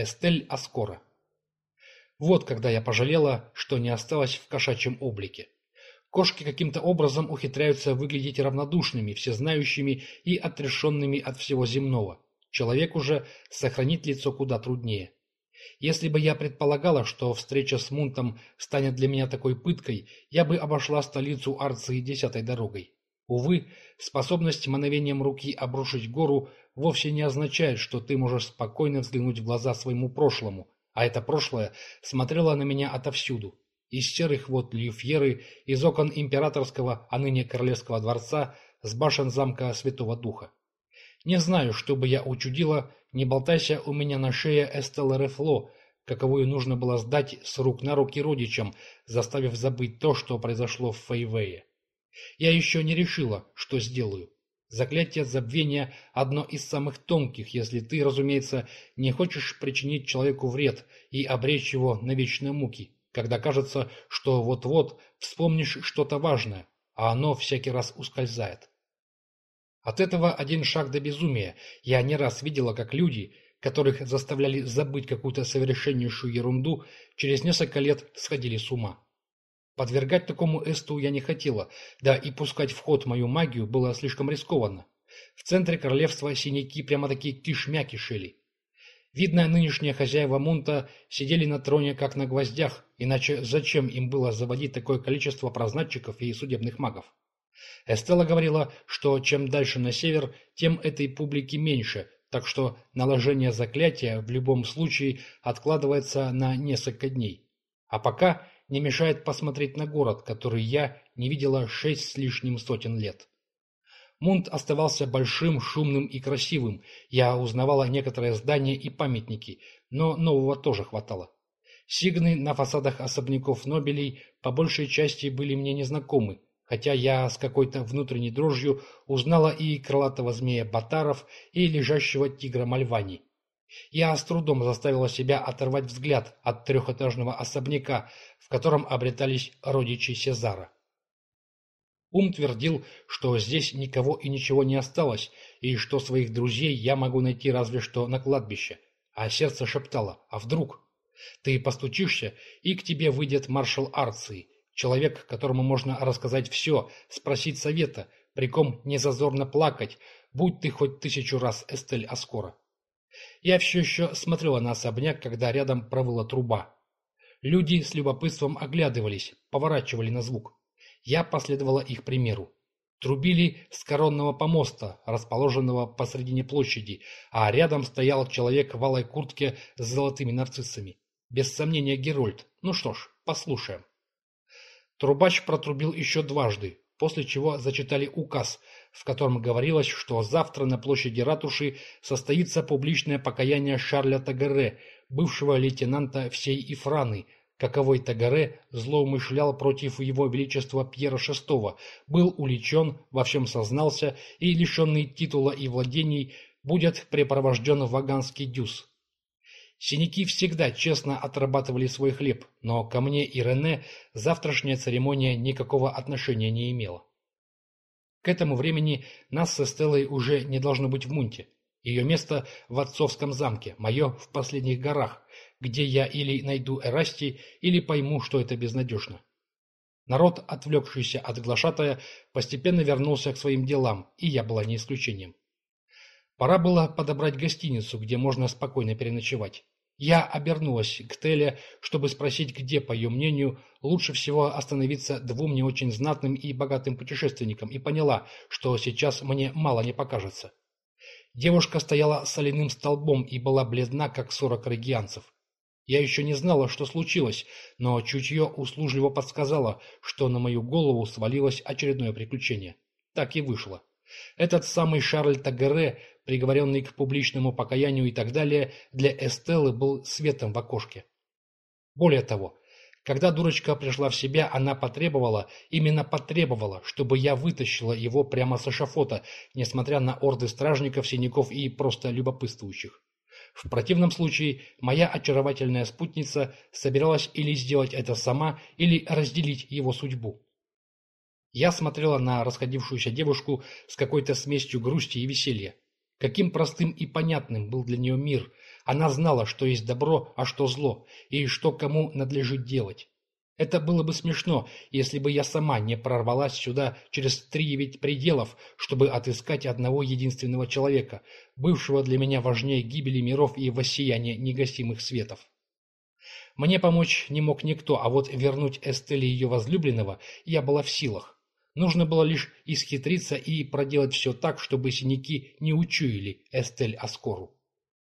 Эстель Аскора. Вот когда я пожалела, что не осталась в кошачьем облике. Кошки каким-то образом ухитряются выглядеть равнодушными, всезнающими и отрешенными от всего земного. Человеку же сохранить лицо куда труднее. Если бы я предполагала, что встреча с Мунтом станет для меня такой пыткой, я бы обошла столицу Арции десятой дорогой. Увы, способность мановением руки обрушить гору вовсе не означает, что ты можешь спокойно взглянуть в глаза своему прошлому, а это прошлое смотрело на меня отовсюду. Из серых вод Люфьеры, из окон императорского, а ныне королевского дворца, с башен замка Святого Духа. Не знаю, что бы я учудила, не болтайся у меня на шее Эстелла Рефло, каковую нужно было сдать с рук на руки родичам, заставив забыть то, что произошло в Фейвее. Я еще не решила, что сделаю. Заклятие забвения – одно из самых тонких, если ты, разумеется, не хочешь причинить человеку вред и обречь его на вечные муки, когда кажется, что вот-вот вспомнишь что-то важное, а оно всякий раз ускользает. От этого один шаг до безумия. Я не раз видела, как люди, которых заставляли забыть какую-то совершеннейшую ерунду, через несколько лет сходили с ума. Подвергать такому эсту я не хотела, да и пускать в ход мою магию было слишком рискованно. В центре королевства синяки прямо-таки кишмя кишели. Видно, нынешние хозяева Мунта сидели на троне как на гвоздях, иначе зачем им было заводить такое количество прознатчиков и судебных магов? Эстелла говорила, что чем дальше на север, тем этой публики меньше, так что наложение заклятия в любом случае откладывается на несколько дней. А пока не мешает посмотреть на город, который я не видела шесть с лишним сотен лет. Мунт оставался большим, шумным и красивым. Я узнавала некоторые здания и памятники, но нового тоже хватало. Сигны на фасадах особняков Нобелей по большей части были мне незнакомы, хотя я с какой-то внутренней дрожью узнала и крылатого змея Батаров, и лежащего тигра Мальвани. Я с трудом заставила себя оторвать взгляд от трехэтажного особняка, в котором обретались родичи Сезара. Ум твердил, что здесь никого и ничего не осталось, и что своих друзей я могу найти разве что на кладбище. А сердце шептало «А вдруг?» Ты постучишься, и к тебе выйдет маршал Арции, Человек, которому можно рассказать все, спросить совета, при ком не зазорно плакать, будь ты хоть тысячу раз Эстель Аскора. Я все еще смотрела на особняк, когда рядом провыла труба. Люди с любопытством оглядывались, поворачивали на звук. Я последовала их примеру. Трубили с коронного помоста, расположенного посредине площади, а рядом стоял человек в алой куртке с золотыми нарциссами. Без сомнения Герольд. Ну что ж, послушаем. Трубач протрубил еще дважды, после чего зачитали указ, в котором говорилось, что завтра на площади ратуши состоится публичное покаяние Шарля Тагаре, бывшего лейтенанта всей Ифраны, каковой Тагаре злоумышлял против его величества Пьера VI, был уличен, во всем сознался и, лишенный титула и владений, будет препровожден в Ваганский дюз. Синяки всегда честно отрабатывали свой хлеб, но ко мне и Рене завтрашняя церемония никакого отношения не имела. К этому времени нас со Стеллой уже не должно быть в Мунте. Ее место в отцовском замке, мое в последних горах, где я или найду Эрасти, или пойму, что это безнадежно. Народ, отвлекшийся от глашатая, постепенно вернулся к своим делам, и я была не исключением. Пора было подобрать гостиницу, где можно спокойно переночевать. Я обернулась к Теле, чтобы спросить, где, по ее мнению, лучше всего остановиться двум не очень знатным и богатым путешественникам, и поняла, что сейчас мне мало не покажется. Девушка стояла соляным столбом и была бледна, как сорок регианцев. Я еще не знала, что случилось, но чутье услужливо подсказало, что на мою голову свалилось очередное приключение. Так и вышло. Этот самый Шарль Тагере приговоренный к публичному покаянию и так далее, для Эстеллы был светом в окошке. Более того, когда дурочка пришла в себя, она потребовала, именно потребовала, чтобы я вытащила его прямо с эшафота, несмотря на орды стражников, синяков и просто любопытствующих. В противном случае моя очаровательная спутница собиралась или сделать это сама, или разделить его судьбу. Я смотрела на расходившуюся девушку с какой-то смесью грусти и веселья. Каким простым и понятным был для нее мир. Она знала, что есть добро, а что зло, и что кому надлежит делать. Это было бы смешно, если бы я сама не прорвалась сюда через три девять пределов, чтобы отыскать одного единственного человека, бывшего для меня важнее гибели миров и воссияния негасимых светов. Мне помочь не мог никто, а вот вернуть Эстели ее возлюбленного я была в силах. Нужно было лишь исхитриться и проделать все так, чтобы синяки не учуяли Эстель Аскору.